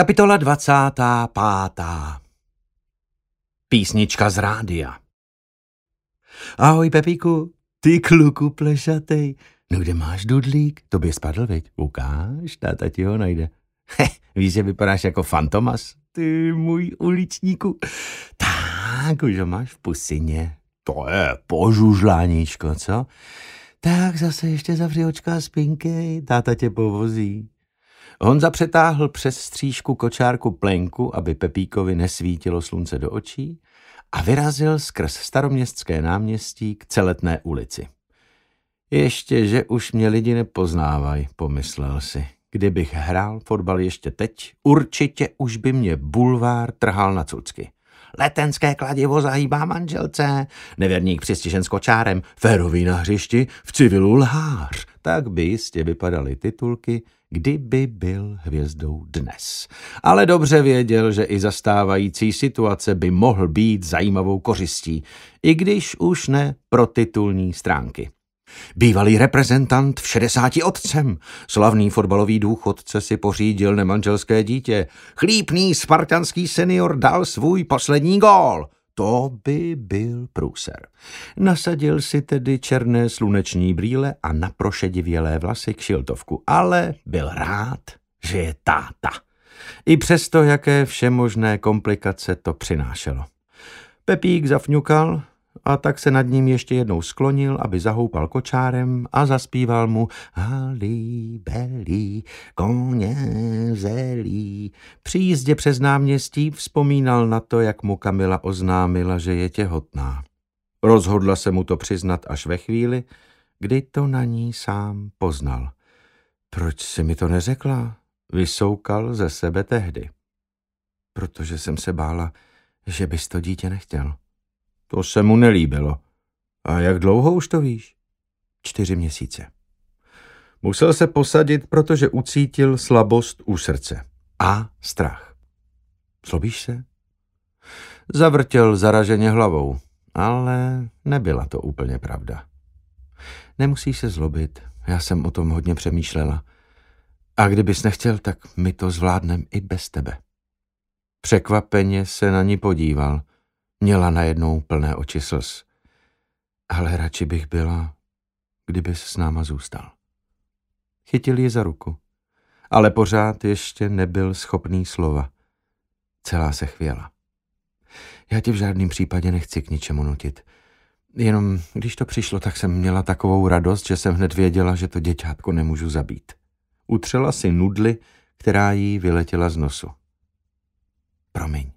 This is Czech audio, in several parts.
Kapitola 25. Písnička z rádia Ahoj, Pepíku, ty kluku plešatej. No kde máš dudlík? To by spadl, veď? Ukáž, táta ti ho najde. He, víš, že vypadáš jako fantomas? Ty můj uličníku. Tak, už ho máš v pusině. To je požužláníčko, co? Tak zase ještě zavři očka a spinkej, táta tě povozí. Honza přetáhl přes střížku kočárku plenku, aby Pepíkovi nesvítilo slunce do očí a vyrazil skrz staroměstské náměstí k celetné ulici. Ještě, že už mě lidi nepoznávají, pomyslel si. Kdybych hrál fotbal ještě teď, určitě už by mě bulvár trhal na cucky. Letenské kladivo zahýbá manželce, nevěrník přistižen s kočárem, férový na hřišti, v civilu lhář. Tak by jistě vypadaly titulky, kdyby byl hvězdou dnes. Ale dobře věděl, že i zastávající situace by mohl být zajímavou kořistí, i když už ne pro titulní stránky. Bývalý reprezentant v 60 otcem, slavný fotbalový důchodce si pořídil nemanželské dítě. Chlípný spartanský senior dal svůj poslední gól. To by byl průser. Nasadil si tedy černé sluneční brýle a naprošedivělé vlasy k šiltovku, ale byl rád, že je táta. I přesto, jaké všemožné komplikace to přinášelo. Pepík zafňukal, a tak se nad ním ještě jednou sklonil, aby zahoupal kočárem a zaspíval mu Halí, belí, koně zelí. Při jízdě přes náměstí vzpomínal na to, jak mu Kamila oznámila, že je těhotná. Rozhodla se mu to přiznat až ve chvíli, kdy to na ní sám poznal. Proč si mi to neřekla? Vysoukal ze sebe tehdy. Protože jsem se bála, že bys to dítě nechtěl. To se mu nelíbilo. A jak dlouho už to víš? Čtyři měsíce. Musel se posadit, protože ucítil slabost u srdce a strach. Slobíš se? Zavrtěl zaraženě hlavou, ale nebyla to úplně pravda. Nemusíš se zlobit, já jsem o tom hodně přemýšlela. A kdybys nechtěl, tak my to zvládnem i bez tebe. Překvapeně se na ní podíval. Měla najednou plné oči slz. Ale radši bych byla, kdybys s náma zůstal. Chytil ji za ruku, ale pořád ještě nebyl schopný slova. Celá se chvěla. Já tě v žádném případě nechci k ničemu nutit. Jenom když to přišlo, tak jsem měla takovou radost, že jsem hned věděla, že to děťátko nemůžu zabít. Utřela si nudly, která jí vyletěla z nosu. Promiň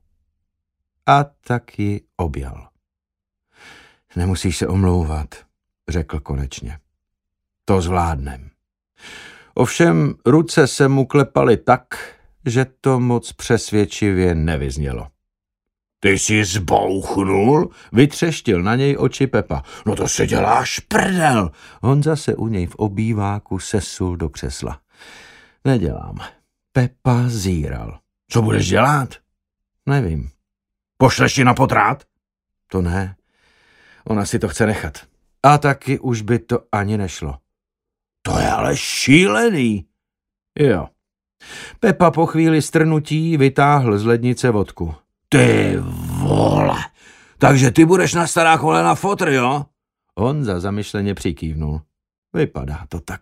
a tak ji objal. Nemusíš se omlouvat, řekl konečně. To zvládnem. Ovšem ruce se mu klepaly tak, že to moc přesvědčivě nevyznělo. Ty jsi zbouchnul? Vytřeštil na něj oči Pepa. No to se děláš prdel. Honza se u něj v obýváku sesul do křesla. Nedělám. Pepa zíral. Co budeš dělat? Nevím. Pošleš ji na potrát? To ne. Ona si to chce nechat. A taky už by to ani nešlo. To je ale šílený. Jo. Pepa po chvíli strnutí vytáhl z lednice vodku. Ty vole, takže ty budeš na stará kolena fotr, jo? On za zamyšleně přikývnul. Vypadá to tak.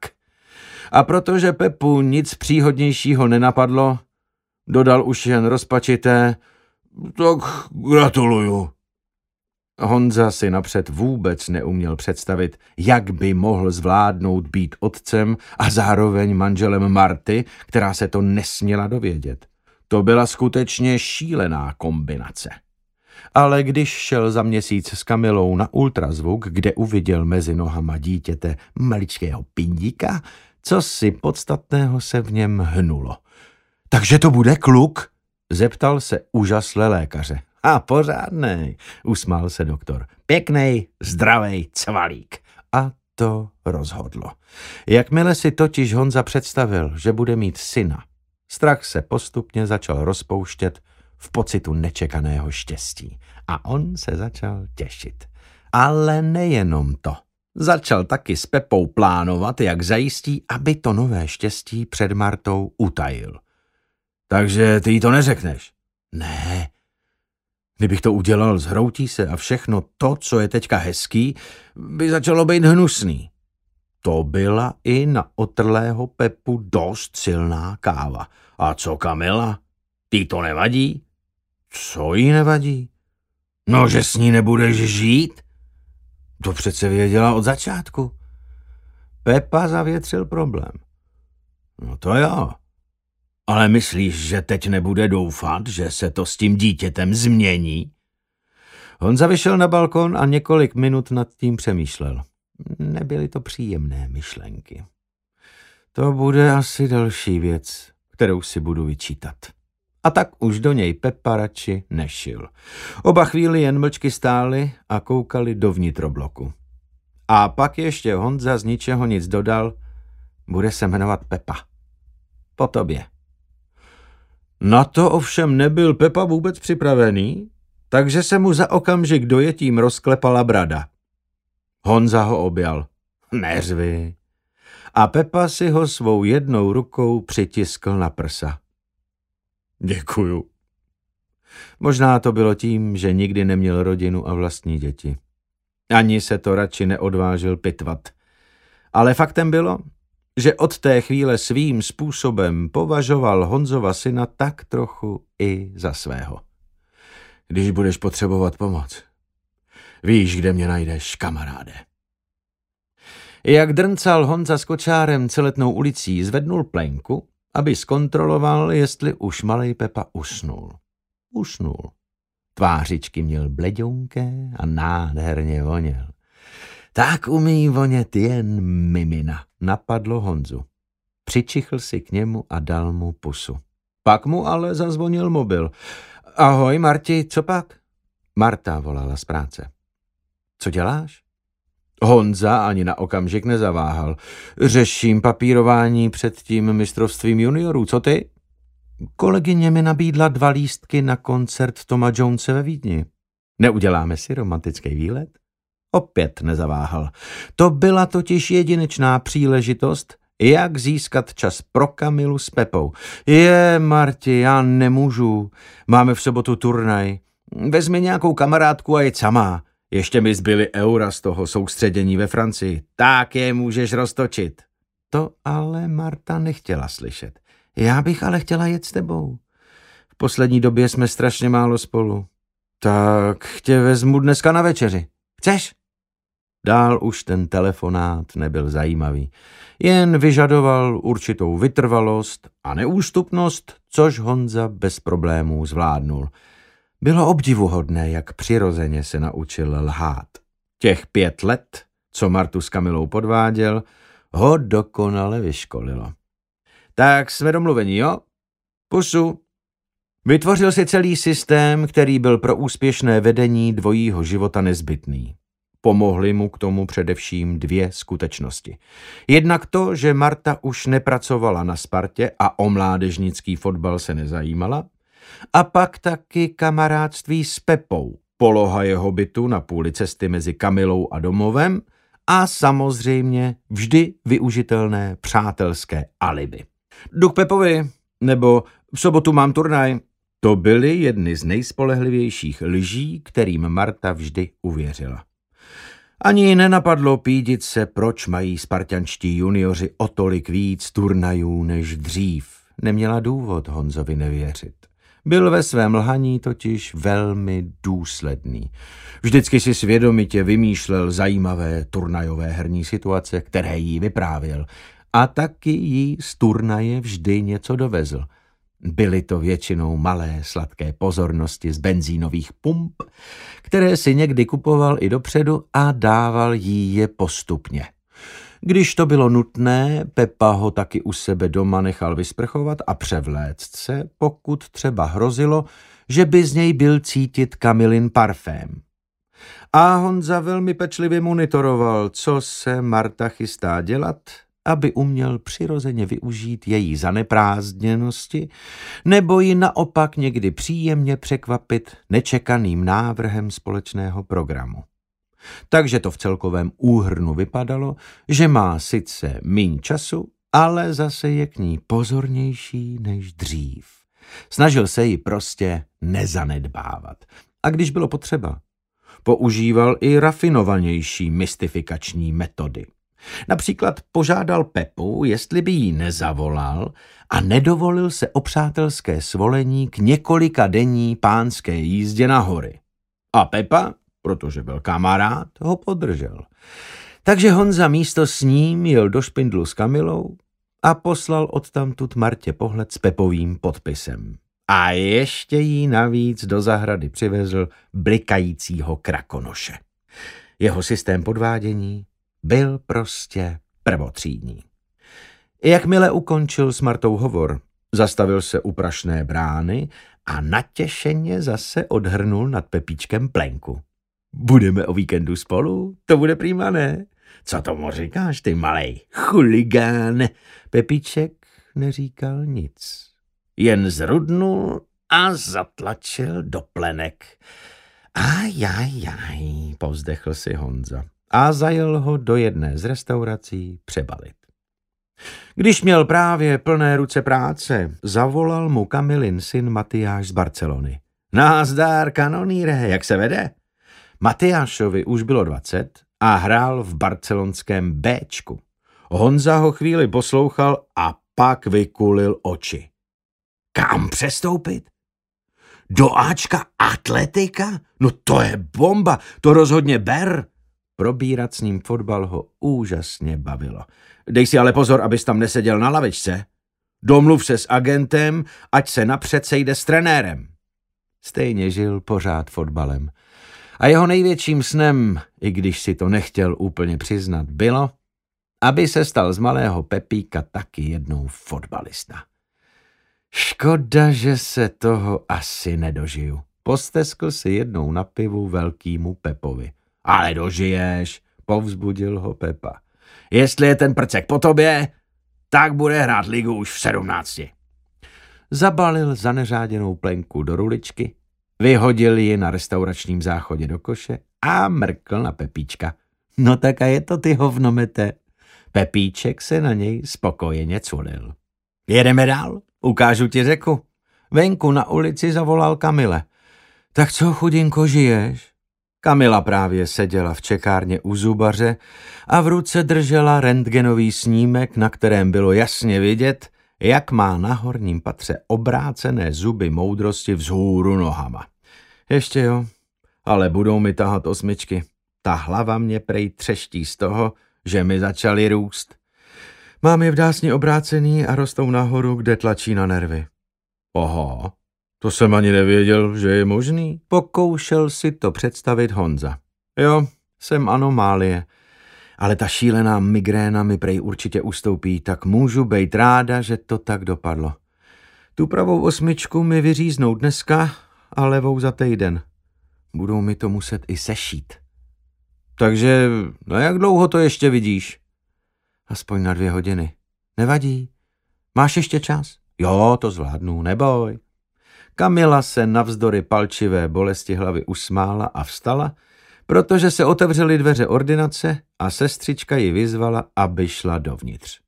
A protože Pepu nic příhodnějšího nenapadlo, dodal už jen rozpačité, tak gratuluju. Honza si napřed vůbec neuměl představit, jak by mohl zvládnout být otcem a zároveň manželem Marty, která se to nesměla dovědět. To byla skutečně šílená kombinace. Ale když šel za měsíc s Kamilou na ultrazvuk, kde uviděl mezi nohama dítěte maličkého pindíka, co si podstatného se v něm hnulo. Takže to bude kluk? Zeptal se úžasle lékaře. A pořádnej, usmál se doktor. Pěknej, zdravej cvalík. A to rozhodlo. Jakmile si totiž Honza představil, že bude mít syna, strach se postupně začal rozpouštět v pocitu nečekaného štěstí. A on se začal těšit. Ale nejenom to. Začal taky s Pepou plánovat, jak zajistí, aby to nové štěstí před Martou utajil – Takže ty jí to neřekneš? Ne. Kdybych to udělal, zhroutí se a všechno to, co je teďka hezký, by začalo být hnusný. To byla i na otrlého Pepu dost silná káva. A co Kamila? Ty to nevadí? Co jí nevadí? No, že s ní nebudeš žít? To přece věděla od začátku. Pepa zavětřil problém. No to jo. Ale myslíš, že teď nebude doufat, že se to s tím dítětem změní? Honza vyšel na balkon a několik minut nad tím přemýšlel. Nebyly to příjemné myšlenky. To bude asi další věc, kterou si budu vyčítat. A tak už do něj Pepa radši nešil. Oba chvíli jen mlčky stáli a koukali do vnitrobloku. A pak ještě Honza z ničeho nic dodal, bude se jmenovat Pepa. Po tobě. Na to ovšem nebyl Pepa vůbec připravený, takže se mu za okamžik dojetím rozklepala brada. Honza ho objal. Neřvi. A Pepa si ho svou jednou rukou přitiskl na prsa. Děkuju. Možná to bylo tím, že nikdy neměl rodinu a vlastní děti. Ani se to radši neodvážil pitvat. Ale faktem bylo, že od té chvíle svým způsobem považoval Honzova syna tak trochu i za svého. Když budeš potřebovat pomoc, víš, kde mě najdeš, kamaráde. Jak drncal Honza s kočárem celetnou ulicí, zvednul plenku, aby zkontroloval, jestli už malej Pepa usnul. Usnul. Tvářičky měl bleďonké a nádherně voněl. Tak umí vonět jen mimina, napadlo Honzu. Přičichl si k němu a dal mu pusu. Pak mu ale zazvonil mobil. Ahoj, Marti, co pak? Marta volala z práce. Co děláš? Honza ani na okamžik nezaváhal. Řeším papírování před tím mistrovstvím juniorů, co ty? Kolegyně mi nabídla dva lístky na koncert Toma Jonese ve Vídni. Neuděláme si romantický výlet? Opět nezaváhal. To byla totiž jedinečná příležitost, jak získat čas pro Kamilu s Pepou. Je, Marti, já nemůžu. Máme v sobotu turnaj. Vezmi nějakou kamarádku a je samá. Ještě mi zbyly eura z toho soustředění ve Francii. Tak je můžeš roztočit. To ale Marta nechtěla slyšet. Já bych ale chtěla jet s tebou. V poslední době jsme strašně málo spolu. Tak tě vezmu dneska na večeři. Chceš? Dál už ten telefonát nebyl zajímavý. Jen vyžadoval určitou vytrvalost a neústupnost, což Honza bez problémů zvládnul. Bylo obdivuhodné, jak přirozeně se naučil lhát. Těch pět let, co Martu s Kamilou podváděl, ho dokonale vyškolilo. Tak jsme domluveni, jo? Pusu. Vytvořil si celý systém, který byl pro úspěšné vedení dvojího života nezbytný. Pomohly mu k tomu především dvě skutečnosti. Jednak to, že Marta už nepracovala na Spartě a o mládežnický fotbal se nezajímala, a pak taky kamarádství s Pepou, poloha jeho bytu na půli cesty mezi Kamilou a domovem a samozřejmě vždy využitelné přátelské alibi. Jdu k Pepovi, nebo v sobotu mám turnaj. To byly jedny z nejspolehlivějších lží, kterým Marta vždy uvěřila. Ani nenapadlo pídit se, proč mají spartanští junioři o tolik víc turnajů než dřív. Neměla důvod Honzovi nevěřit. Byl ve svém lhaní totiž velmi důsledný. Vždycky si svědomitě vymýšlel zajímavé turnajové herní situace, které jí vyprávěl. A taky jí z turnaje vždy něco dovezl. Byly to většinou malé sladké pozornosti z benzínových pump, které si někdy kupoval i dopředu a dával jí je postupně. Když to bylo nutné, Pepa ho taky u sebe doma nechal vysprchovat a převléct se, pokud třeba hrozilo, že by z něj byl cítit Kamilin parfém. A Honza velmi pečlivě monitoroval, co se Marta chystá dělat, aby uměl přirozeně využít její zaneprázdněnosti, nebo ji naopak někdy příjemně překvapit nečekaným návrhem společného programu. Takže to v celkovém úhrnu vypadalo, že má sice míň času, ale zase je k ní pozornější než dřív. Snažil se ji prostě nezanedbávat. A když bylo potřeba, používal i rafinovanější mystifikační metody. Například požádal Pepu, jestli by jí nezavolal a nedovolil se o přátelské svolení k několika denní pánské jízdě na hory. A Pepa, protože byl kamarád, ho podržel. Takže Honza místo s ním jel do špindlu s Kamilou a poslal odtamtud Martě pohled s Pepovým podpisem. A ještě jí navíc do zahrady přivezl blikajícího krakonoše. Jeho systém podvádění byl prostě prvotřídní. Jakmile ukončil s Martou hovor, zastavil se u prašné brány a natěšeně zase odhrnul nad Pepíčkem plenku. Budeme o víkendu spolu? To bude prýma, ne? Co tomu říkáš, ty malej chuligán? Pepíček neříkal nic. Jen zrudnul a zatlačil do plenek. Ajajaj, povzdechl si Honza a zajel ho do jedné z restaurací přebalit. Když měl právě plné ruce práce, zavolal mu Kamilin syn Matyáš z Barcelony. Názdár, kanoníre, jak se vede? Matyášovi už bylo dvacet a hrál v barcelonském Bčku. Honza ho chvíli poslouchal a pak vykulil oči. Kam přestoupit? Do Ačka atletika? No to je bomba, to rozhodně ber. Probírat s ním fotbal ho úžasně bavilo. Dej si ale pozor, abys tam neseděl na lavičce. Domluv se s agentem, ať se napřed sejde s trenérem. Stejně žil pořád fotbalem. A jeho největším snem, i když si to nechtěl úplně přiznat, bylo, aby se stal z malého Pepíka taky jednou fotbalista. Škoda, že se toho asi nedožiju. Posteskl si jednou na pivu velkýmu Pepovi. Ale dožiješ, povzbudil ho Pepa. Jestli je ten prcek po tobě, tak bude hrát ligu už v sedmnácti. Zabalil zaneřáděnou plenku do ruličky, vyhodil ji na restauračním záchodě do koše a mrkl na Pepíčka. No tak a je to ty hovnomete. Pepíček se na něj spokojeně culil. Jedeme dál, ukážu ti řeku. Venku na ulici zavolal Kamile. Tak co, chudinko, žiješ? Kamila právě seděla v čekárně u zubaře a v ruce držela rentgenový snímek, na kterém bylo jasně vidět, jak má na horním patře obrácené zuby moudrosti vzhůru nohama. Ještě jo, ale budou mi tahat osmičky. Ta hlava mě prej třeští z toho, že mi začaly růst. Mám je v dásni obrácený a rostou nahoru, kde tlačí na nervy. Oho, to jsem ani nevěděl, že je možný. Pokoušel si to představit Honza. Jo, jsem anomálie, ale ta šílená migréna mi prej určitě ustoupí, tak můžu být ráda, že to tak dopadlo. Tu pravou osmičku mi vyříznou dneska a levou za týden. Budou mi to muset i sešít. Takže, no jak dlouho to ještě vidíš? Aspoň na dvě hodiny. Nevadí. Máš ještě čas? Jo, to zvládnu, neboj. Kamila se navzdory palčivé bolesti hlavy usmála a vstala, protože se otevřely dveře ordinace a sestřička ji vyzvala, aby šla dovnitř.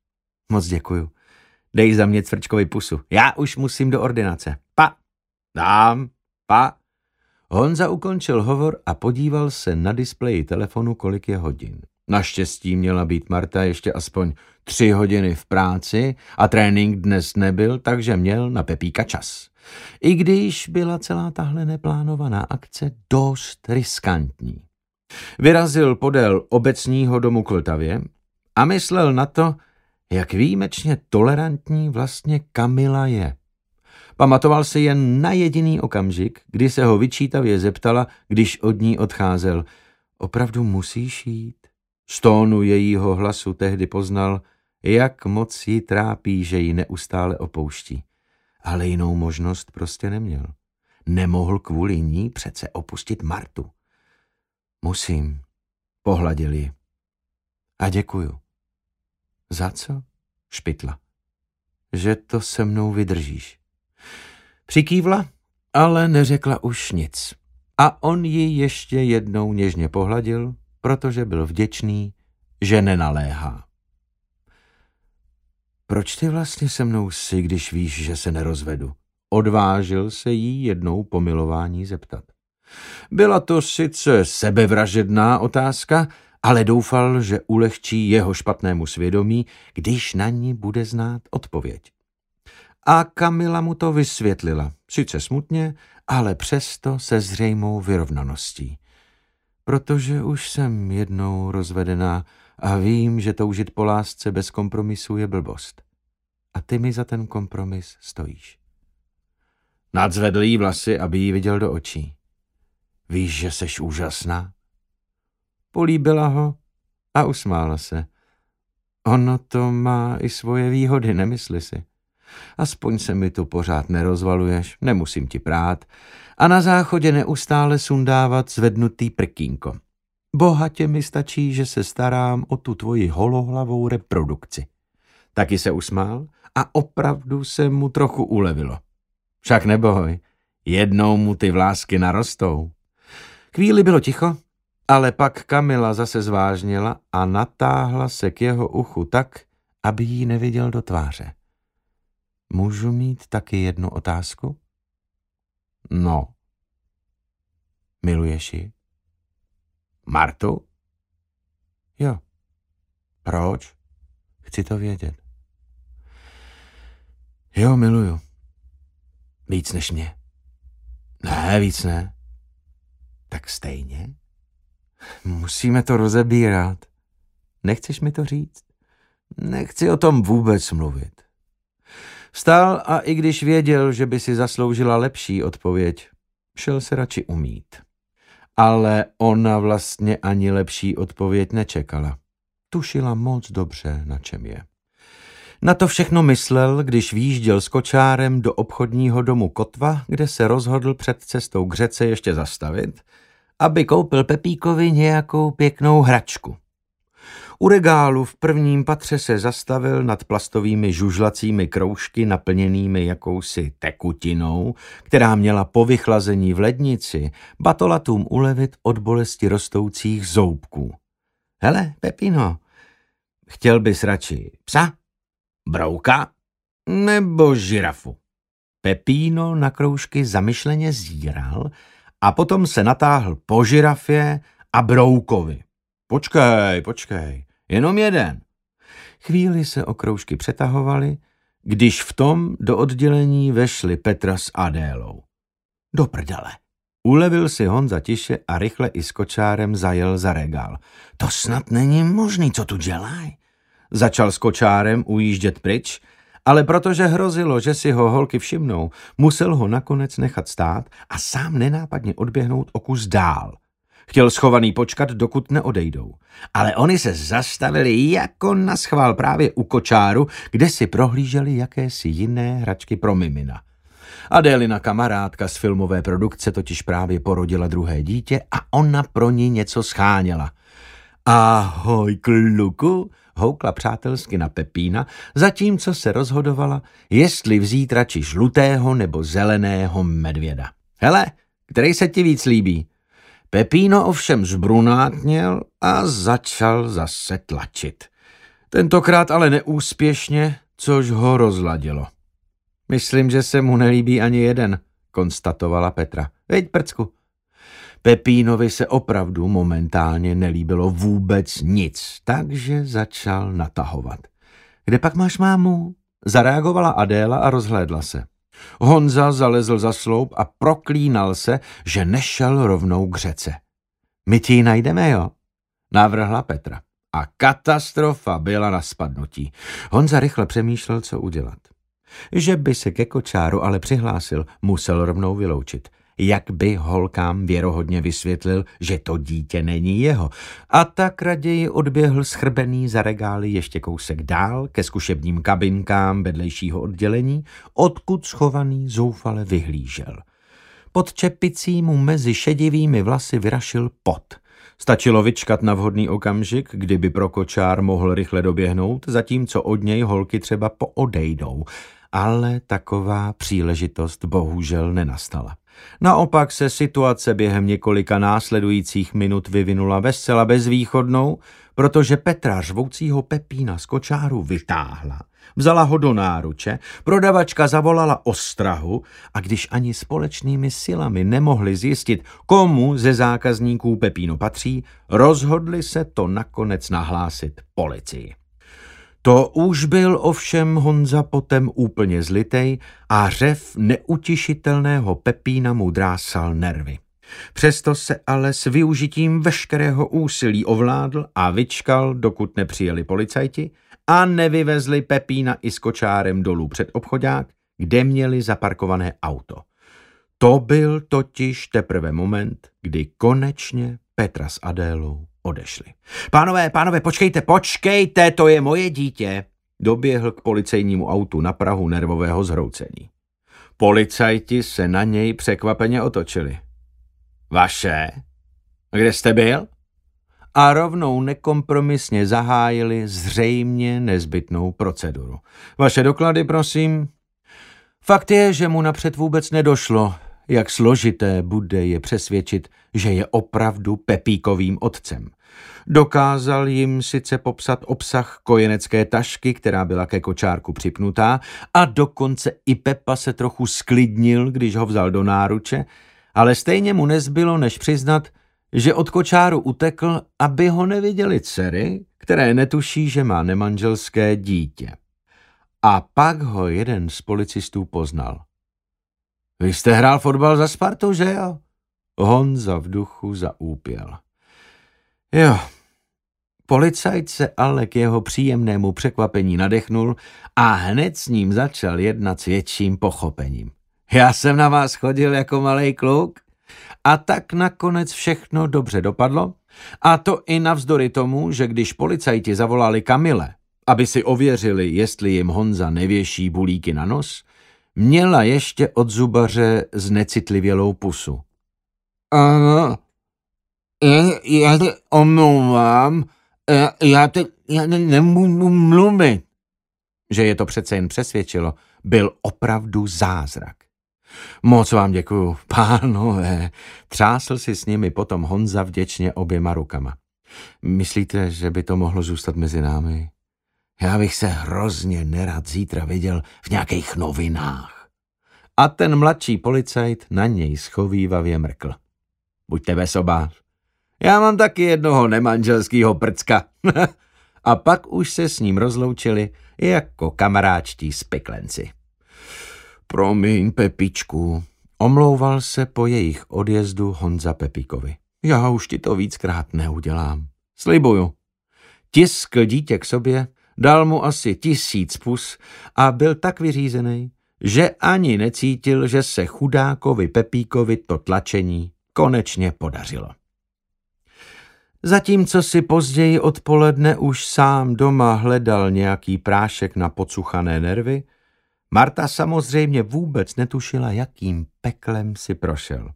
Moc děkuju. Dej za mě cvrčkovi pusu. Já už musím do ordinace. Pa. Dám. Pa. Honza ukončil hovor a podíval se na displeji telefonu, kolik je hodin. Naštěstí měla být Marta ještě aspoň tři hodiny v práci a trénink dnes nebyl, takže měl na Pepíka čas. I když byla celá tahle neplánovaná akce dost riskantní. Vyrazil podél obecního domu Kltavě a myslel na to, jak výjimečně tolerantní vlastně Kamila je. Pamatoval si jen na jediný okamžik, kdy se ho vyčítavě zeptala, když od ní odcházel. Opravdu musíš jít? Z tónu jejího hlasu tehdy poznal, jak moc ji trápí, že ji neustále opouští. Ale jinou možnost prostě neměl. Nemohl kvůli ní přece opustit Martu. Musím, pohladil ji. A děkuju. Za co? Špitla. Že to se mnou vydržíš. Přikývla, ale neřekla už nic. A on ji ještě jednou něžně pohladil, protože byl vděčný, že nenaléhá. Proč ty vlastně se mnou jsi, když víš, že se nerozvedu? odvážil se jí jednou pomilování zeptat. Byla to sice sebevražedná otázka, ale doufal, že ulehčí jeho špatnému svědomí, když na ní bude znát odpověď. A Kamila mu to vysvětlila, sice smutně, ale přesto se zřejmou vyrovnaností. Protože už jsem jednou rozvedená a vím, že toužit po lásce bez kompromisu je blbost. A ty mi za ten kompromis stojíš. Nadzvedl jí vlasy, aby jí viděl do očí. Víš, že seš úžasná? Políbila ho a usmála se. Ono to má i svoje výhody, nemysli si. Aspoň se mi tu pořád nerozvaluješ, nemusím ti prát a na záchodě neustále sundávat zvednutý prkínko. Bohatě mi stačí, že se starám o tu tvoji holohlavou reprodukci. Taky se usmál a opravdu se mu trochu ulevilo. Však neboj, jednou mu ty vlásky narostou. Chvíli bylo ticho, ale pak Kamila zase zvážnila a natáhla se k jeho uchu tak, aby jí neviděl do tváře. Můžu mít taky jednu otázku? No. Miluješ ji? Martu? Jo. Proč? Chci to vědět. Jo, miluju. Víc než mě. Ne, víc ne. Tak stejně? Musíme to rozebírat. Nechceš mi to říct? Nechci o tom vůbec mluvit. Vstal a i když věděl, že by si zasloužila lepší odpověď, šel se radši umít. Ale ona vlastně ani lepší odpověď nečekala. Tušila moc dobře, na čem je. Na to všechno myslel, když výjížděl s kočárem do obchodního domu Kotva, kde se rozhodl před cestou k řece ještě zastavit, aby koupil Pepíkovi nějakou pěknou hračku. U regálu v prvním patře se zastavil nad plastovými žužlacími kroužky naplněnými jakousi tekutinou, která měla po vychlazení v lednici batolatům ulevit od bolesti rostoucích zoubků. Hele, Pepino, chtěl bys radši psa, brouka nebo žirafu? Pepíno na kroužky zamyšleně zíral a potom se natáhl po žirafě a broukovi. Počkej, počkej, jenom jeden. Chvíli se okroužky přetahovaly, když v tom do oddělení vešli Petra s Adélou. Do prdele. Ulevil si Honza tiše a rychle i s kočárem zajel za regál. To snad není možný, co tu dělají. Začal s kočárem ujíždět pryč, ale protože hrozilo, že si ho holky všimnou, musel ho nakonec nechat stát a sám nenápadně odběhnout o kus dál. Chtěl schovaný počkat, dokud neodejdou. Ale oni se zastavili jako na schvál právě u kočáru, kde si prohlíželi jakési jiné hračky pro mimina. Adélina kamarádka z filmové produkce totiž právě porodila druhé dítě a ona pro ní něco scháněla. Ahoj, kluku, houkla přátelsky na Pepína, zatímco se rozhodovala, jestli vzít radši žlutého nebo zeleného medvěda. Hele, který se ti víc líbí? Pepíno ovšem zbrunátněl a začal zase tlačit. Tentokrát ale neúspěšně, což ho rozladilo. Myslím, že se mu nelíbí ani jeden, konstatovala Petra. Veď, prcku. Pepínovi se opravdu momentálně nelíbilo vůbec nic, takže začal natahovat. Kde pak máš mámu? Zareagovala Adéla a rozhlédla se. Honza zalezl za sloup a proklínal se, že nešel rovnou k řece. My ti ji najdeme, jo? Navrhla Petra. A katastrofa byla na spadnutí. Honza rychle přemýšlel, co udělat. Že by se ke kočáru ale přihlásil, musel rovnou vyloučit – jak by holkám věrohodně vysvětlil, že to dítě není jeho. A tak raději odběhl schrbený za regály ještě kousek dál ke zkušebním kabinkám vedlejšího oddělení, odkud schovaný zoufale vyhlížel. Pod čepicí mu mezi šedivými vlasy vyrašil pot. Stačilo vyčkat na vhodný okamžik, kdyby pro kočár mohl rychle doběhnout, zatímco od něj holky třeba poodejdou. Ale taková příležitost bohužel nenastala. Naopak se situace během několika následujících minut vyvinula vesela bezvýchodnou, protože Petra řvoucího Pepína z kočáru vytáhla Vzala ho do náruče, prodavačka zavolala ostrahu a když ani společnými silami nemohli zjistit, komu ze zákazníků Pepíno patří, rozhodli se to nakonec nahlásit policii. To už byl ovšem Honza potem úplně zlitej a řev neutišitelného Pepína mu drásal nervy. Přesto se ale s využitím veškerého úsilí ovládl a vyčkal, dokud nepřijeli policajti a nevyvezli Pepína i s kočárem dolů před obchodák, kde měli zaparkované auto. To byl totiž teprve moment, kdy konečně Petra s Adélou odešli. Pánové, pánové, počkejte, počkejte, to je moje dítě, doběhl k policejnímu autu na Prahu nervového zhroucení. Policajti se na něj překvapeně otočili. Vaše? Kde jste byl? A rovnou nekompromisně zahájili zřejmě nezbytnou proceduru. Vaše doklady, prosím. Fakt je, že mu napřed vůbec nedošlo, jak složité bude je přesvědčit, že je opravdu Pepíkovým otcem. Dokázal jim sice popsat obsah kojenecké tašky, která byla ke kočárku připnutá, a dokonce i Pepa se trochu sklidnil, když ho vzal do náruče, ale stejně mu nezbylo, než přiznat, že od kočáru utekl, aby ho neviděli dcery, které netuší, že má nemanželské dítě. A pak ho jeden z policistů poznal. Vy jste hrál fotbal za Spartu, že jo? Honza v duchu zaúpěl. Jo. Policajt se ale k jeho příjemnému překvapení nadechnul a hned s ním začal jednat s větším pochopením. Já jsem na vás chodil jako malý kluk a tak nakonec všechno dobře dopadlo a to i navzdory tomu, že když policajti zavolali Kamile, aby si ověřili, jestli jim Honza nevěší bulíky na nos, měla ještě od zubaře znecitlivělou pusu. Ano, já, já te omlouvám, já, já te já ne, nemůžu mluvit. Že je to přece jen přesvědčilo, byl opravdu zázrak. Moc vám děkuju, pánové. Třásl si s nimi potom Honza vděčně oběma rukama. Myslíte, že by to mohlo zůstat mezi námi? Já bych se hrozně nerad zítra viděl v nějakých novinách. A ten mladší policajt na něj schovývavě mrkl. Buďte besobář. Já mám taky jednoho nemanželského prcka. a pak už se s ním rozloučili jako kamaráčtí spiklenci. Promiň, Pepičku, omlouval se po jejich odjezdu Honza Pepíkovi. Já už ti to víckrát neudělám. Slibuju. Tiskl dítě k sobě, dal mu asi tisíc pus a byl tak vyřízený, že ani necítil, že se chudákovi Pepíkovi to tlačení konečně podařilo. Zatímco si později odpoledne už sám doma hledal nějaký prášek na pocuchané nervy, Marta samozřejmě vůbec netušila, jakým peklem si prošel.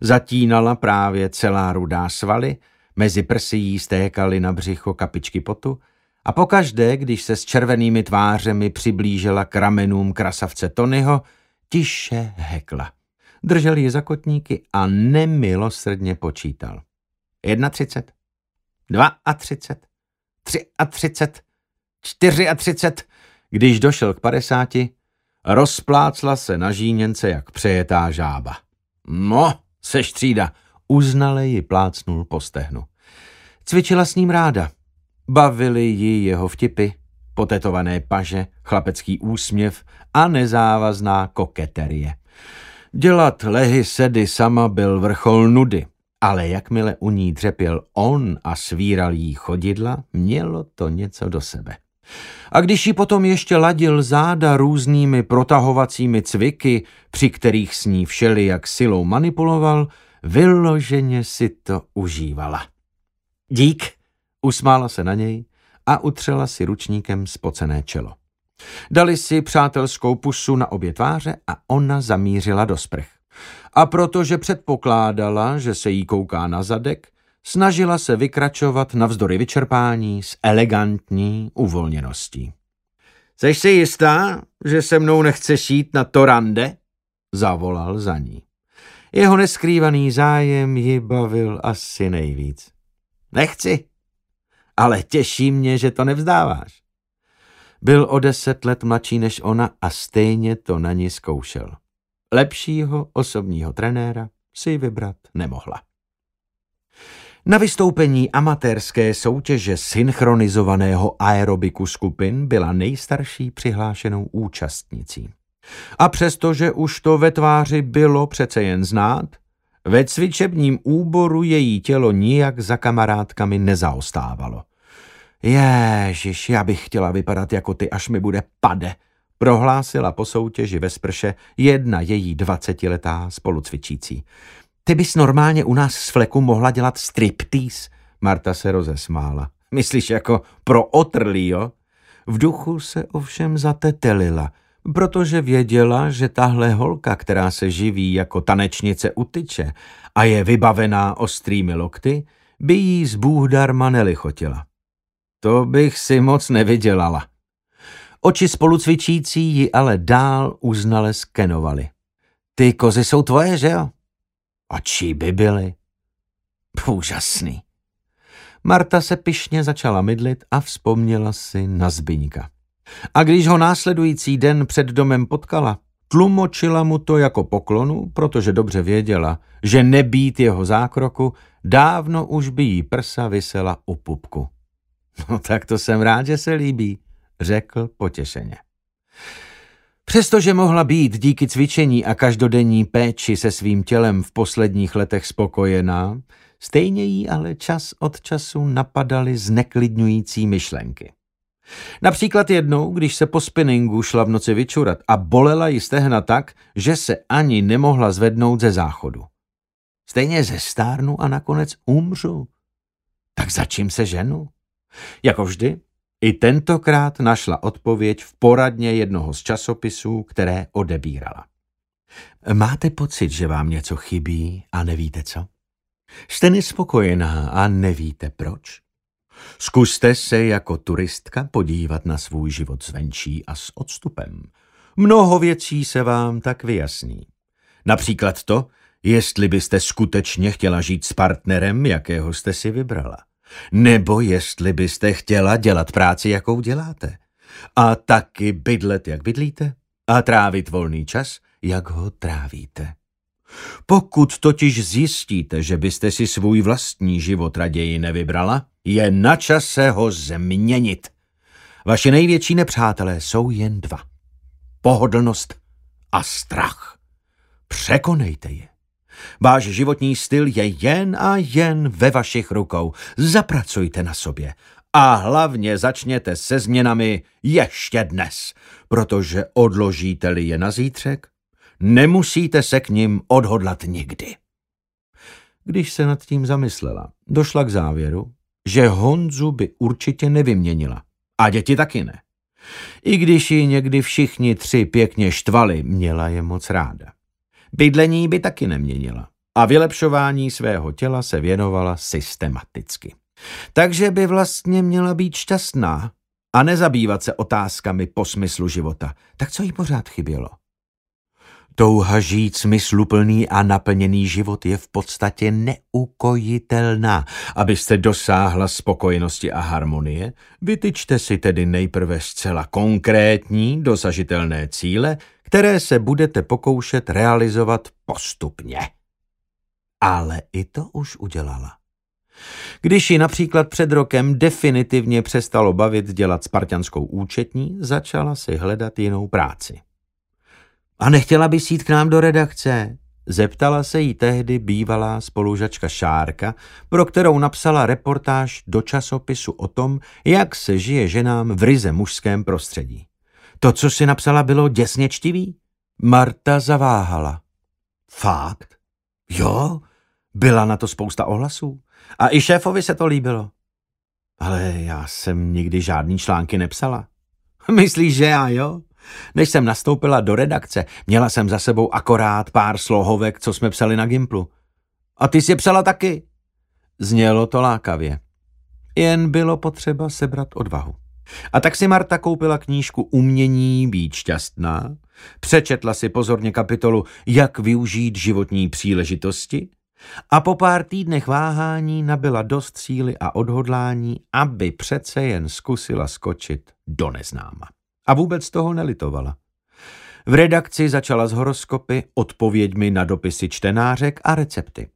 Zatínala právě celá rudá svaly, mezi prsy jí stékaly na břicho kapičky potu a pokaždé, když se s červenými tvářemi přiblížila k ramenům krasavce Tonyho, tiše hekla. Držel ji za kotníky a nemilosrdně počítal. Jedna třicet, dva a třicet, tři a třicet, čtyři a třicet. Když došel k padesáti, rozplácla se na žíněnce jak přejetá žába. No, seš třída, uznale ji plácnul po stehnu. Cvičila s ním ráda. Bavili ji jeho vtipy, potetované paže, chlapecký úsměv a nezávazná koketerie. Dělat lehy sedy sama byl vrchol nudy, ale jakmile u ní dřepěl on a svíral jí chodidla, mělo to něco do sebe. A když ji potom ještě ladil záda různými protahovacími cviky, při kterých s ní všeli jak silou manipuloval, vyloženě si to užívala. Dík, usmála se na něj a utřela si ručníkem spocené čelo. Dali si přátelskou pusu na obě tváře a ona zamířila do sprch. A protože předpokládala, že se jí kouká na zadek, snažila se vykračovat navzdory vyčerpání s elegantní uvolněností. Seš si jistá, že se mnou nechceš jít na to rande? Zavolal za ní. Jeho neskrývaný zájem ji bavil asi nejvíc. Nechci, ale těší mě, že to nevzdáváš. Byl o deset let mladší než ona a stejně to na ní zkoušel. Lepšího osobního trenéra si vybrat nemohla. Na vystoupení amatérské soutěže synchronizovaného aerobiku skupin byla nejstarší přihlášenou účastnicí. A přestože už to ve tváři bylo přece jen znát, ve cvičebním úboru její tělo nijak za kamarádkami nezaostávalo. Ježiš, já bych chtěla vypadat jako ty, až mi bude pade, prohlásila po soutěži ve sprše jedna její dvacetiletá spolucvičící. Ty bys normálně u nás z fleku mohla dělat striptease. Marta se rozesmála. Myslíš jako pro otrlý, jo? V duchu se ovšem zatetelila, protože věděla, že tahle holka, která se živí jako tanečnice utyče a je vybavená ostrými lokty, by jí z Bůh darma nelichotila. To bych si moc nevydělala. Oči spolucvičící ji ale dál uznale skenovali. Ty kozy jsou tvoje, že jo? A čí by byly? Úžasný. Marta se pišně začala mydlit a vzpomněla si na Zbyňka. A když ho následující den před domem potkala, tlumočila mu to jako poklonu, protože dobře věděla, že nebýt jeho zákroku, dávno už by jí prsa vysela u pupku. No tak to jsem rád, že se líbí, řekl potěšeně. Přestože mohla být díky cvičení a každodenní péči se svým tělem v posledních letech spokojená, stejně jí ale čas od času napadaly zneklidňující myšlenky. Například jednou, když se po spinningu šla v noci vyčurat a bolela ji stehna tak, že se ani nemohla zvednout ze záchodu. Stejně ze stárnu a nakonec umřu. Tak za čím se ženu? Jako vždy, i tentokrát našla odpověď v poradně jednoho z časopisů, které odebírala. Máte pocit, že vám něco chybí a nevíte co? Jste nespokojená a nevíte proč? Zkuste se jako turistka podívat na svůj život zvenčí a s odstupem. Mnoho věcí se vám tak vyjasní. Například to, jestli byste skutečně chtěla žít s partnerem, jakého jste si vybrala. Nebo jestli byste chtěla dělat práci, jakou děláte. A taky bydlet, jak bydlíte. A trávit volný čas, jak ho trávíte. Pokud totiž zjistíte, že byste si svůj vlastní život raději nevybrala, je na čase ho změnit. Vaše největší nepřátelé jsou jen dva. Pohodlnost a strach. Překonejte je. Váš životní styl je jen a jen ve vašich rukou. Zapracujte na sobě. A hlavně začněte se změnami ještě dnes, protože odložíte-li je na zítřek, nemusíte se k ním odhodlat nikdy. Když se nad tím zamyslela, došla k závěru, že Honzu by určitě nevyměnila. A děti taky ne. I když ji někdy všichni tři pěkně štvali, měla je moc ráda. Bydlení by taky neměnila a vylepšování svého těla se věnovala systematicky. Takže by vlastně měla být šťastná a nezabývat se otázkami po smyslu života. Tak co jí pořád chybělo? Touha žít smysluplný a naplněný život je v podstatě neukojitelná. Abyste dosáhla spokojenosti a harmonie, vytyčte si tedy nejprve zcela konkrétní, dosažitelné cíle, které se budete pokoušet realizovat postupně. Ale i to už udělala. Když ji například před rokem definitivně přestalo bavit dělat spartianskou účetní, začala si hledat jinou práci. A nechtěla by jít k nám do redakce? Zeptala se jí tehdy bývalá spolužačka Šárka, pro kterou napsala reportáž do časopisu o tom, jak se žije ženám v ryze mužském prostředí. To, co si napsala, bylo děsně čtivý? Marta zaváhala. Fakt? Jo, byla na to spousta ohlasů. A i šéfovi se to líbilo. Ale já jsem nikdy žádný články nepsala. Myslíš, že já jo? Než jsem nastoupila do redakce, měla jsem za sebou akorát pár slohovek, co jsme psali na Gimplu. A ty jsi psala taky? Znělo to lákavě. Jen bylo potřeba sebrat odvahu. A tak si Marta koupila knížku Umění být šťastná, přečetla si pozorně kapitolu Jak využít životní příležitosti a po pár týdnech váhání nabila dost síly a odhodlání, aby přece jen zkusila skočit do neznáma. A vůbec toho nelitovala. V redakci začala s horoskopy, odpověďmi na dopisy čtenářek a recepty.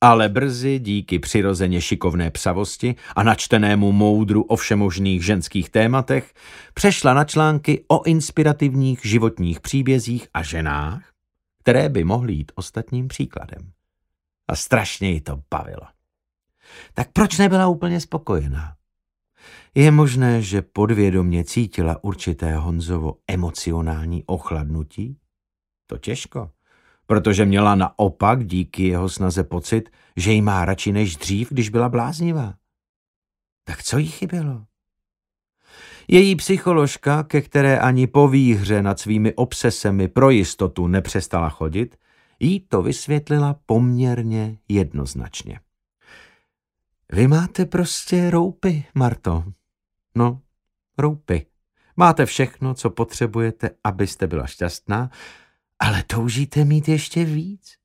Ale brzy díky přirozeně šikovné psavosti a načtenému moudru o všemožných ženských tématech přešla na články o inspirativních životních příbězích a ženách, které by mohly jít ostatním příkladem. A strašně jí to bavilo. Tak proč nebyla úplně spokojená? Je možné, že podvědomě cítila určité Honzovo emocionální ochladnutí? To těžko, protože měla naopak díky jeho snaze pocit, že jí má radši než dřív, když byla bláznivá. Tak co jí chybělo? Její psycholožka, ke které ani po výhře nad svými obsesemi pro jistotu nepřestala chodit, jí to vysvětlila poměrně jednoznačně. Vy máte prostě roupy, Marto. No, roupy. Máte všechno, co potřebujete, abyste byla šťastná, ale toužíte mít ještě víc.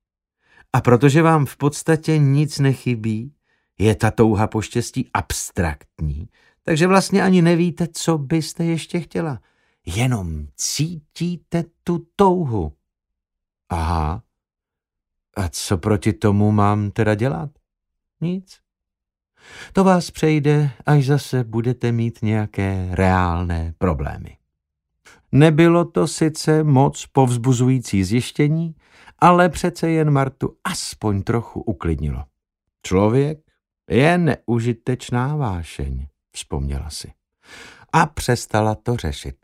A protože vám v podstatě nic nechybí, je ta touha po štěstí abstraktní, takže vlastně ani nevíte, co byste ještě chtěla. Jenom cítíte tu touhu. Aha. A co proti tomu mám teda dělat? Nic. To vás přejde, až zase budete mít nějaké reálné problémy. Nebylo to sice moc povzbuzující zjištění, ale přece jen Martu aspoň trochu uklidnilo. Člověk je neužitečná vášeň, vzpomněla si. A přestala to řešit.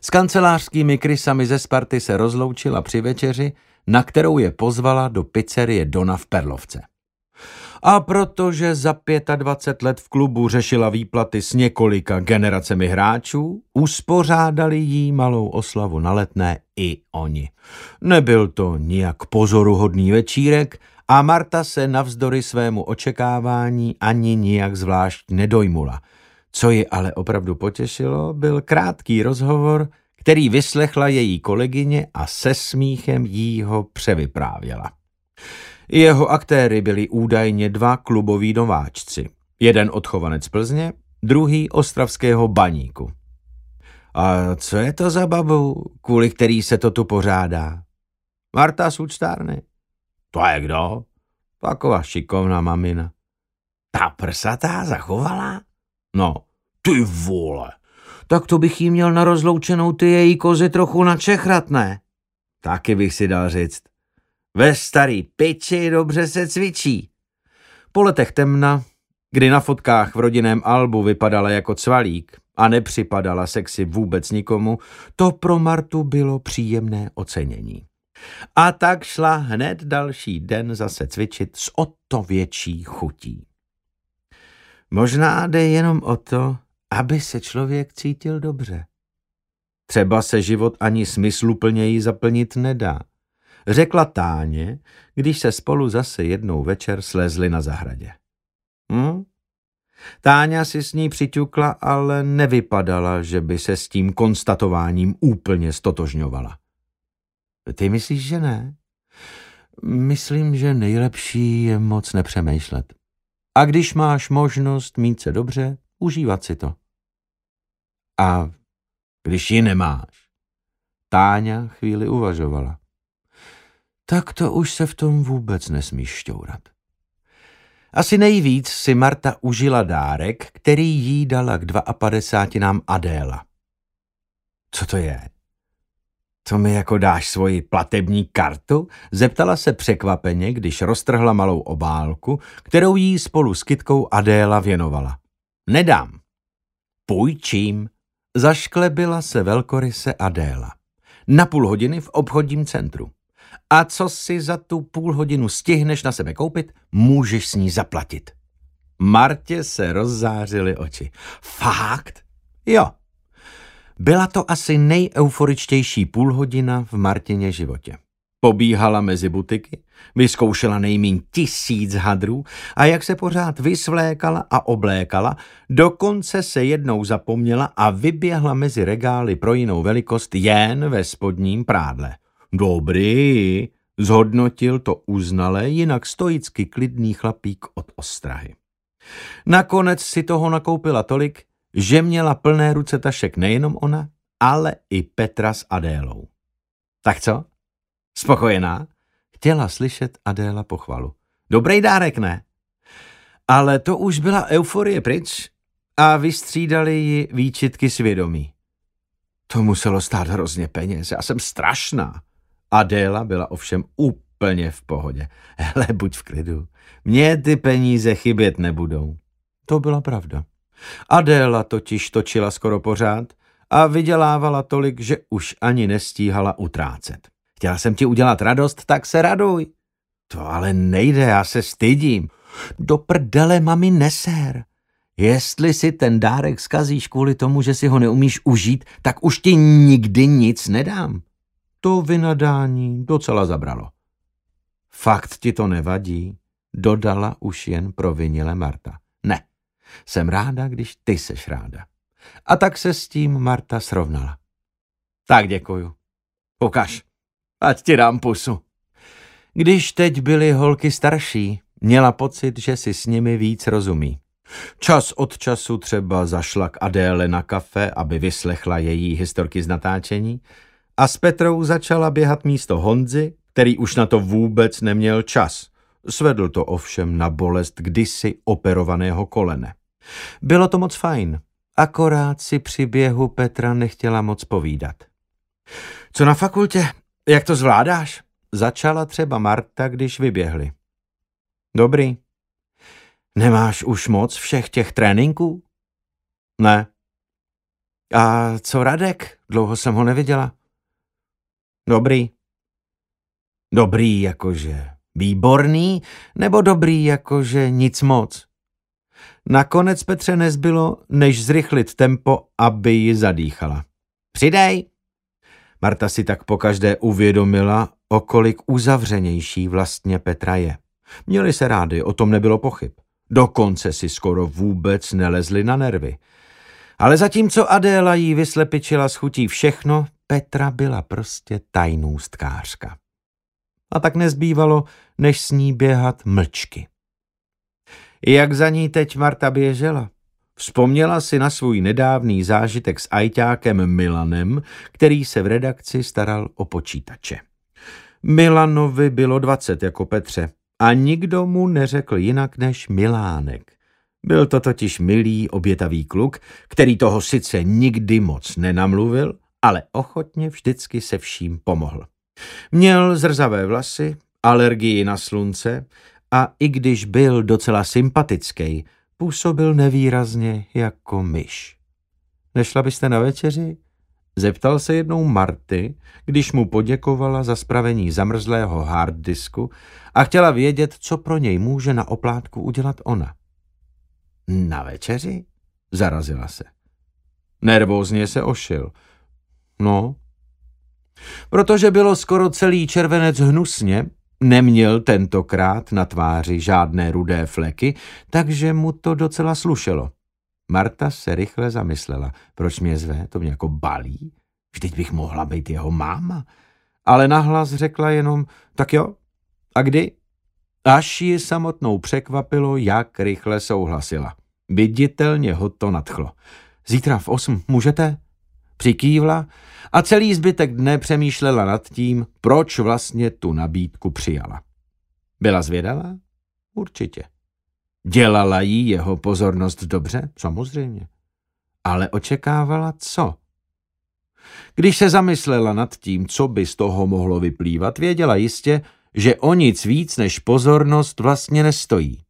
S kancelářskými krysami ze Sparty se rozloučila při večeři, na kterou je pozvala do pizzerie Dona v Perlovce. A protože za 25 let v klubu řešila výplaty s několika generacemi hráčů, uspořádali jí malou oslavu na letné i oni. Nebyl to nijak pozoruhodný večírek a Marta se navzdory svému očekávání ani nijak zvlášť nedojmula. Co ji ale opravdu potěšilo, byl krátký rozhovor, který vyslechla její kolegyně a se smíchem jí ho převyprávěla. Jeho aktéry byli údajně dva kluboví nováčci. Jeden odchovanec Plzně, druhý ostravského baníku. A co je to za babu, kvůli který se to tu pořádá? Marta z účtárny. To je kdo? Taková šikovná mamina. Ta prsatá zachovala? No, ty vole. Tak to bych jí měl na rozloučenou ty její kozy trochu načechrat, ne? Taky bych si dal říct. Ve starý piči dobře se cvičí. Po letech temna, kdy na fotkách v rodinném albu vypadala jako cvalík a nepřipadala sexy vůbec nikomu, to pro Martu bylo příjemné ocenění. A tak šla hned další den zase cvičit s o to větší chutí. Možná jde jenom o to, aby se člověk cítil dobře. Třeba se život ani smysluplněji zaplnit nedá řekla Táně, když se spolu zase jednou večer slezli na zahradě. Hm? Táňa si s ní přiťukla, ale nevypadala, že by se s tím konstatováním úplně stotožňovala. Ty myslíš, že ne? Myslím, že nejlepší je moc nepřemýšlet. A když máš možnost mít se dobře, užívat si to. A když ji nemáš? Táňa chvíli uvažovala tak to už se v tom vůbec nesmíš šťourat. Asi nejvíc si Marta užila dárek, který jí dala k 52 nám Adéla. Co to je? Co mi jako dáš svoji platební kartu? Zeptala se překvapeně, když roztrhla malou obálku, kterou jí spolu s kytkou Adéla věnovala. Nedám. Půjčím. Zašklebila se velkoryse Adéla. Na půl hodiny v obchodním centru. A co si za tu půl hodinu stihneš na sebe koupit, můžeš s ní zaplatit. Martě se rozzářily oči. Fakt? Jo. Byla to asi nejeuforičtější půlhodina v Martině životě. Pobíhala mezi butiky, vyzkoušela nejmín tisíc hadrů a jak se pořád vysvlékala a oblékala, dokonce se jednou zapomněla a vyběhla mezi regály pro jinou velikost jen ve spodním prádle. Dobrý, zhodnotil to uznale, jinak stoicky klidný chlapík od ostrahy. Nakonec si toho nakoupila tolik, že měla plné ruce tašek nejenom ona, ale i Petra s Adélou. Tak co? Spokojená? Chtěla slyšet Adéla pochvalu. Dobrý dárek, ne? Ale to už byla euforie pryč a vystřídali ji výčitky svědomí. To muselo stát hrozně peněz, já jsem strašná. Adéla byla ovšem úplně v pohodě. Hele, buď v klidu. Mně ty peníze chybět nebudou. To byla pravda. Adéla totiž točila skoro pořád a vydělávala tolik, že už ani nestíhala utrácet. Chtěla jsem ti udělat radost, tak se raduj. To ale nejde, já se stydím. Do prdele, mami, neser. Jestli si ten dárek skazíš kvůli tomu, že si ho neumíš užít, tak už ti nikdy nic nedám. To vynadání docela zabralo. Fakt ti to nevadí, dodala už jen provinile Marta. Ne, jsem ráda, když ty seš ráda. A tak se s tím Marta srovnala. Tak děkuju. Ukaž, ať ti dám pusu. Když teď byly holky starší, měla pocit, že si s nimi víc rozumí. Čas od času třeba zašla k Adéle na kafe, aby vyslechla její historky z natáčení a s Petrou začala běhat místo Honzy, který už na to vůbec neměl čas. Svedl to ovšem na bolest kdysi operovaného kolene. Bylo to moc fajn, akorát si při běhu Petra nechtěla moc povídat. Co na fakultě? Jak to zvládáš? Začala třeba Marta, když vyběhli. Dobrý. Nemáš už moc všech těch tréninků? Ne. A co Radek? Dlouho jsem ho neviděla. Dobrý. Dobrý jakože výborný, nebo dobrý jakože nic moc? Nakonec Petře nezbylo, než zrychlit tempo, aby ji zadýchala. Přidej! Marta si tak pokaždé uvědomila, o kolik uzavřenější vlastně Petra je. Měli se rádi, o tom nebylo pochyb. Dokonce si skoro vůbec nelezli na nervy. Ale zatímco Adéla jí vyslepičila s chutí všechno, Petra byla prostě tajnůstkářka. A tak nezbývalo, než s ní běhat mlčky. Jak za ní teď Marta běžela? Vzpomněla si na svůj nedávný zážitek s ajťákem Milanem, který se v redakci staral o počítače. Milanovi bylo 20 jako Petře a nikdo mu neřekl jinak než Milánek. Byl to totiž milý, obětavý kluk, který toho sice nikdy moc nenamluvil, ale ochotně vždycky se vším pomohl. Měl zrzavé vlasy, alergii na slunce a i když byl docela sympatický, působil nevýrazně jako myš. Nešla byste na večeři? Zeptal se jednou Marty, když mu poděkovala za spravení zamrzlého harddisku a chtěla vědět, co pro něj může na oplátku udělat ona. Na večeři? Zarazila se. Nervózně se ošil. No, protože bylo skoro celý červenec hnusně, neměl tentokrát na tváři žádné rudé fleky, takže mu to docela slušelo. Marta se rychle zamyslela. Proč mě zve? To mě jako balí? Vždyť bych mohla být jeho máma. Ale nahlas řekla jenom, tak jo, a kdy? Až ji samotnou překvapilo, jak rychle souhlasila. Viditelně ho to nadchlo. Zítra v osm můžete? Přikývla a celý zbytek dne přemýšlela nad tím, proč vlastně tu nabídku přijala. Byla zvědavá? Určitě. Dělala jí jeho pozornost dobře? Samozřejmě. Ale očekávala co? Když se zamyslela nad tím, co by z toho mohlo vyplývat, věděla jistě, že o nic víc než pozornost vlastně nestojí.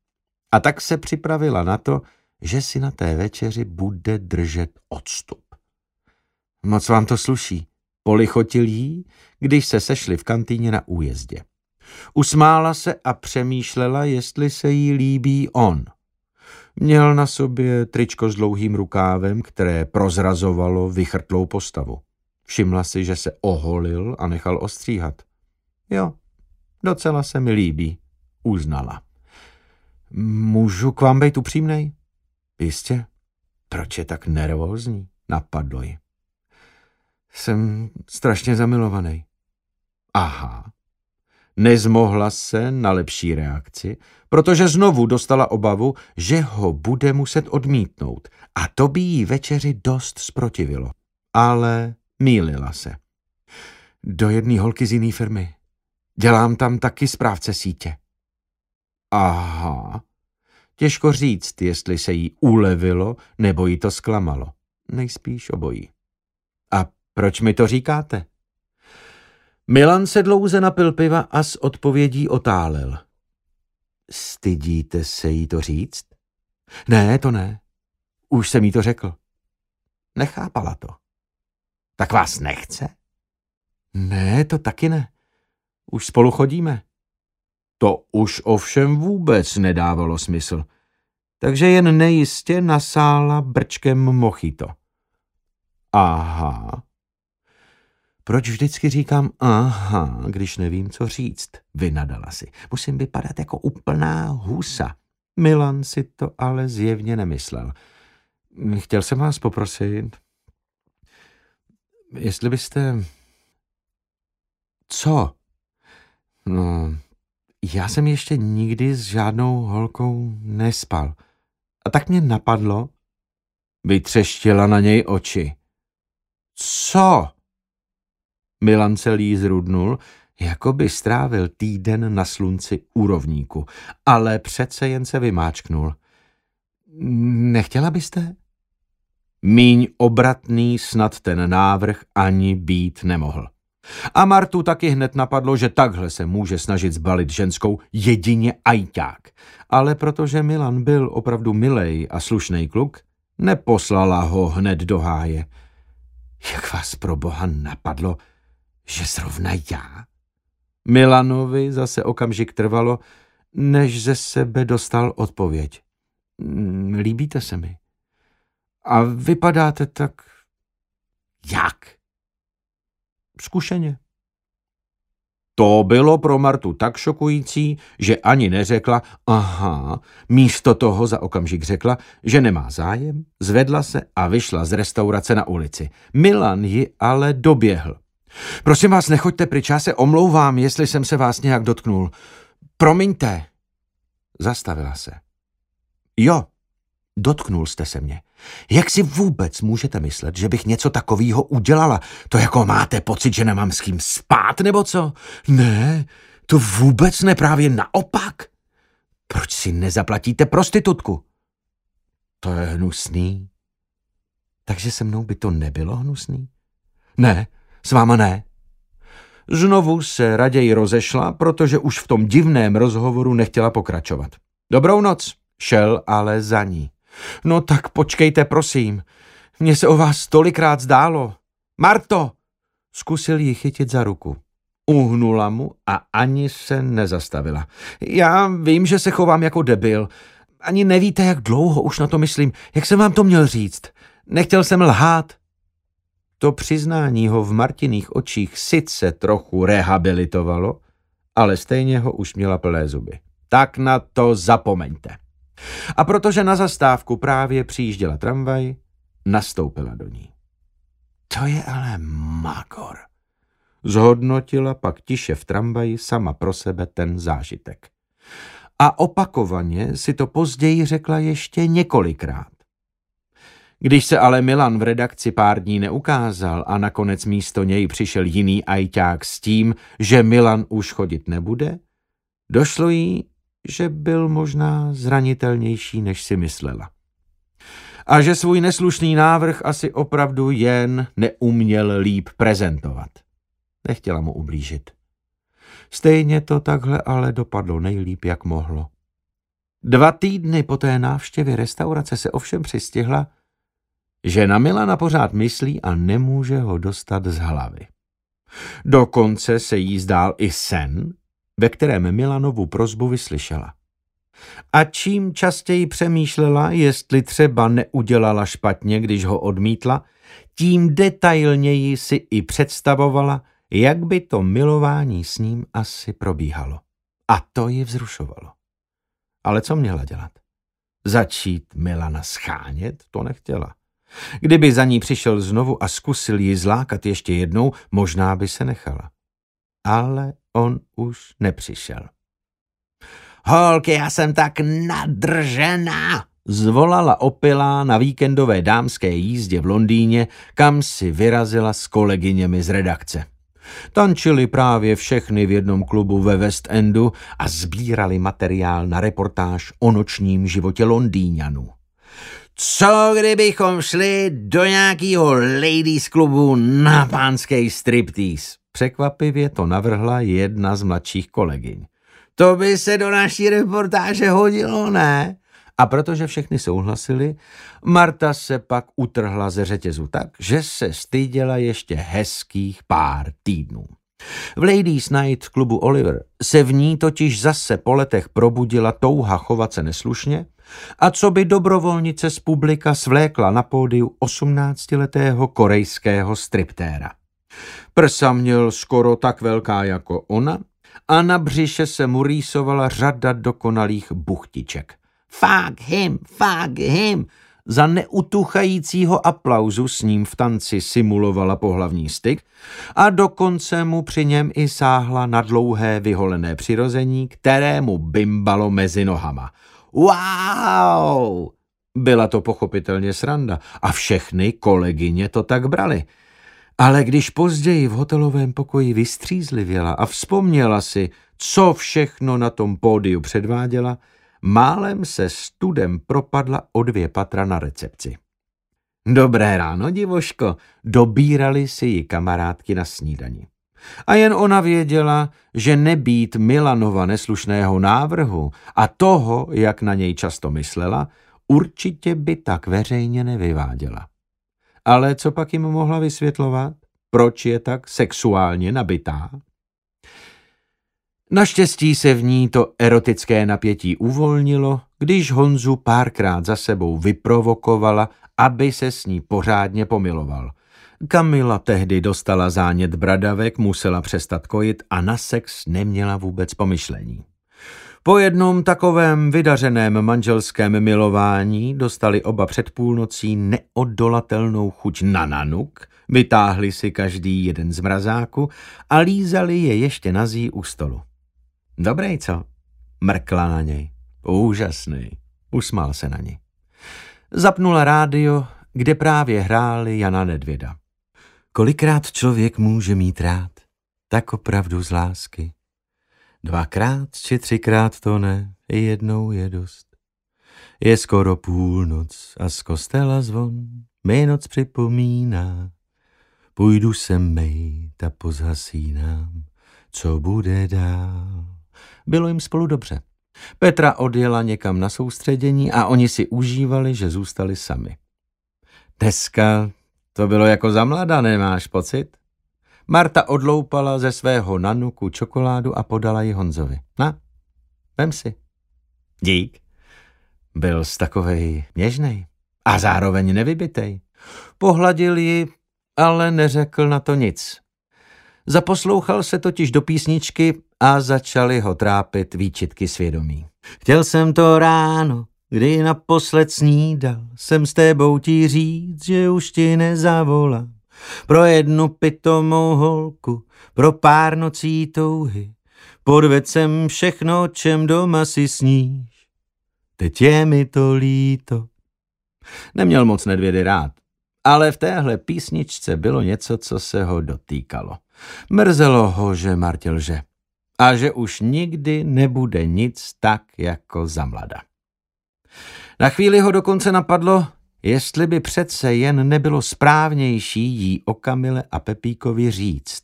A tak se připravila na to, že si na té večeři bude držet odstup. Moc vám to sluší. Polichotil jí, když se sešli v kantýně na újezdě. Usmála se a přemýšlela, jestli se jí líbí on. Měl na sobě tričko s dlouhým rukávem, které prozrazovalo vychrtlou postavu. Všimla si, že se oholil a nechal ostříhat. Jo, docela se mi líbí, uznala. Můžu k vám být upřímnej? Jistě. Proč je tak nervózní? Napadlo ji. Jsem strašně zamilovaný. Aha. Nezmohla se na lepší reakci, protože znovu dostala obavu, že ho bude muset odmítnout a to by jí večeři dost zprotivilo. Ale Mýlila se. Do jedné holky z jiné firmy. Dělám tam taky správce sítě. Aha. Těžko říct, jestli se jí ulevilo, nebo jí to zklamalo. Nejspíš obojí. Proč mi to říkáte? Milan se dlouze napil piva a s odpovědí otálel. Stydíte se jí to říct? Ne, to ne. Už jsem jí to řekl. Nechápala to. Tak vás nechce? Ne, to taky ne. Už spolu chodíme. To už ovšem vůbec nedávalo smysl. Takže jen nejistě nasála brčkem mochito. Aha. Proč vždycky říkám aha, když nevím, co říct? Vynadala si. Musím vypadat jako úplná husa. Milan si to ale zjevně nemyslel. Chtěl jsem vás poprosit, jestli byste... Co? No, já jsem ještě nikdy s žádnou holkou nespal. A tak mě napadlo, vytřeštila na něj oči. Co? Milan celý zrudnul, jako by strávil týden na slunci u rovníku, ale přece jen se vymáčknul. Nechtěla byste? Míň obratný snad ten návrh ani být nemohl. A Martu taky hned napadlo, že takhle se může snažit zbalit ženskou jedině ajťák. Ale protože Milan byl opravdu milej a slušný kluk, neposlala ho hned do háje. Jak vás pro boha napadlo, že zrovna já? Milanovi zase okamžik trvalo, než ze sebe dostal odpověď. Mm, líbíte se mi. A vypadáte tak... Jak? Zkušeně. To bylo pro Martu tak šokující, že ani neřekla aha, místo toho za okamžik řekla, že nemá zájem, zvedla se a vyšla z restaurace na ulici. Milan ji ale doběhl. Prosím vás, nechoďte pryč, já se omlouvám, jestli jsem se vás nějak dotknul. Promiňte. Zastavila se. Jo, dotknul jste se mě. Jak si vůbec můžete myslet, že bych něco takového udělala? To jako máte pocit, že nemám s kým spát, nebo co? Ne, to vůbec ne, právě naopak. Proč si nezaplatíte prostitutku? To je hnusný. Takže se mnou by to nebylo hnusný? Ne, s váma ne. Znovu se raději rozešla, protože už v tom divném rozhovoru nechtěla pokračovat. Dobrou noc, šel ale za ní. No tak počkejte, prosím. Mně se o vás tolikrát zdálo. Marto! Zkusil ji chytit za ruku. Uhnula mu a ani se nezastavila. Já vím, že se chovám jako debil. Ani nevíte, jak dlouho už na to myslím. Jak jsem vám to měl říct? Nechtěl jsem lhát. To přiznání ho v Martiných očích sice trochu rehabilitovalo, ale stejně ho už měla plné zuby. Tak na to zapomeňte. A protože na zastávku právě přijížděla tramvaj, nastoupila do ní. To je ale magor. Zhodnotila pak tiše v tramvaji sama pro sebe ten zážitek. A opakovaně si to později řekla ještě několikrát. Když se ale Milan v redakci pár dní neukázal a nakonec místo něj přišel jiný ajťák s tím, že Milan už chodit nebude, došlo jí, že byl možná zranitelnější, než si myslela. A že svůj neslušný návrh asi opravdu jen neuměl líp prezentovat. Nechtěla mu ublížit. Stejně to takhle ale dopadlo nejlíp, jak mohlo. Dva týdny po té návštěvě restaurace se ovšem přistihla, že na Milana pořád myslí a nemůže ho dostat z hlavy. Dokonce se jí zdál i sen, ve kterém Milanovu prozbu vyslyšela. A čím častěji přemýšlela, jestli třeba neudělala špatně, když ho odmítla, tím detailněji si i představovala, jak by to milování s ním asi probíhalo. A to ji vzrušovalo. Ale co měla dělat? Začít Milana schánět? To nechtěla. Kdyby za ní přišel znovu a zkusil ji zlákat ještě jednou, možná by se nechala. Ale on už nepřišel. Holky, já jsem tak nadržená, zvolala opilá na víkendové dámské jízdě v Londýně, kam si vyrazila s kolegyněmi z redakce. Tančili právě všechny v jednom klubu ve West Endu a sbírali materiál na reportáž o nočním životě Londýňanů. Co kdybychom šli do nějakého ladies klubu na pánský striptease? Překvapivě to navrhla jedna z mladších kolegyň. To by se do naší reportáže hodilo, ne? A protože všechny souhlasili, Marta se pak utrhla ze řetězu tak, že se styděla ještě hezkých pár týdnů. V Ladies Night klubu Oliver se v ní totiž zase po letech probudila touha chovat se neslušně a co by dobrovolnice z publika svlékla na pódiu 18-letého korejského striptéra. Prsa měl skoro tak velká jako ona a na břiše se mu rýsovala řada dokonalých buchtiček. Fuck him, fuck him! Za neutuchajícího aplauzu s ním v tanci simulovala pohlavní styk a dokonce mu při něm i sáhla na dlouhé vyholené přirození, kterému bimbalo mezi nohama. Wow! Byla to pochopitelně sranda a všechny kolegyně to tak brali. Ale když později v hotelovém pokoji vystřízlivěla a vzpomněla si, co všechno na tom pódiu předváděla, málem se studem propadla o dvě patra na recepci. Dobré ráno, divoško, dobírali si ji kamarádky na snídani. A jen ona věděla, že nebýt Milanova neslušného návrhu a toho, jak na něj často myslela, určitě by tak veřejně nevyváděla. Ale co pak jim mohla vysvětlovat? Proč je tak sexuálně nabitá? Naštěstí se v ní to erotické napětí uvolnilo, když Honzu párkrát za sebou vyprovokovala, aby se s ní pořádně pomiloval. Kamila tehdy dostala zánět bradavek, musela přestat kojit a na sex neměla vůbec pomyšlení. Po jednom takovém vydařeném manželském milování dostali oba před půlnocí neodolatelnou chuť na nanuk, vytáhli si každý jeden z mrazáku a lízali je ještě nazí u stolu. Dobrý, co? Mrkla na něj. Úžasný. Usmál se na ní. Zapnula rádio, kde právě hráli Jana Nedvěda. Kolikrát člověk může mít rád, tak opravdu z lásky. Dvakrát či třikrát to ne, jednou je dost. Je skoro půlnoc a z kostela zvon mi noc připomíná. Půjdu se mejt a pozhasínám, co bude dál. Bylo jim spolu dobře. Petra odjela někam na soustředění a oni si užívali, že zůstali sami. Dneska to bylo jako za mladá, nemáš pocit? Marta odloupala ze svého nanuku čokoládu a podala ji Honzovi. Na, vem si. Dík. Byl z takovej něžnej a zároveň nevybitej. Pohladil ji, ale neřekl na to nic. Zaposlouchal se totiž do písničky a začali ho trápit výčitky svědomí. Chtěl jsem to ráno, kdy naposled snídal, jsem s tebou ti říct, že už ti nezavolám. Pro jednu pitomou holku, pro pár nocí touhy, podved jsem všechno, čem doma si sníš. Teď je mi to líto. Neměl moc nedvědy rád, ale v téhle písničce bylo něco, co se ho dotýkalo. Mrzelo ho, že Martě lže a že už nikdy nebude nic tak jako za mlada. Na chvíli ho dokonce napadlo, jestli by přece jen nebylo správnější jí o Kamile a Pepíkovi říct.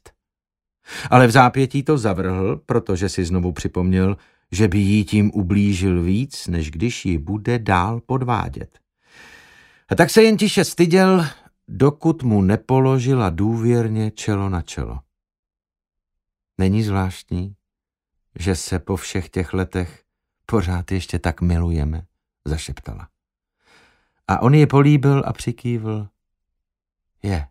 Ale v zápětí to zavrhl, protože si znovu připomněl, že by jí tím ublížil víc, než když ji bude dál podvádět. A tak se jen tiše styděl, dokud mu nepoložila důvěrně čelo na čelo. Není zvláštní, že se po všech těch letech pořád ještě tak milujeme, zašeptala. A on ji políbil a přikývl. Je.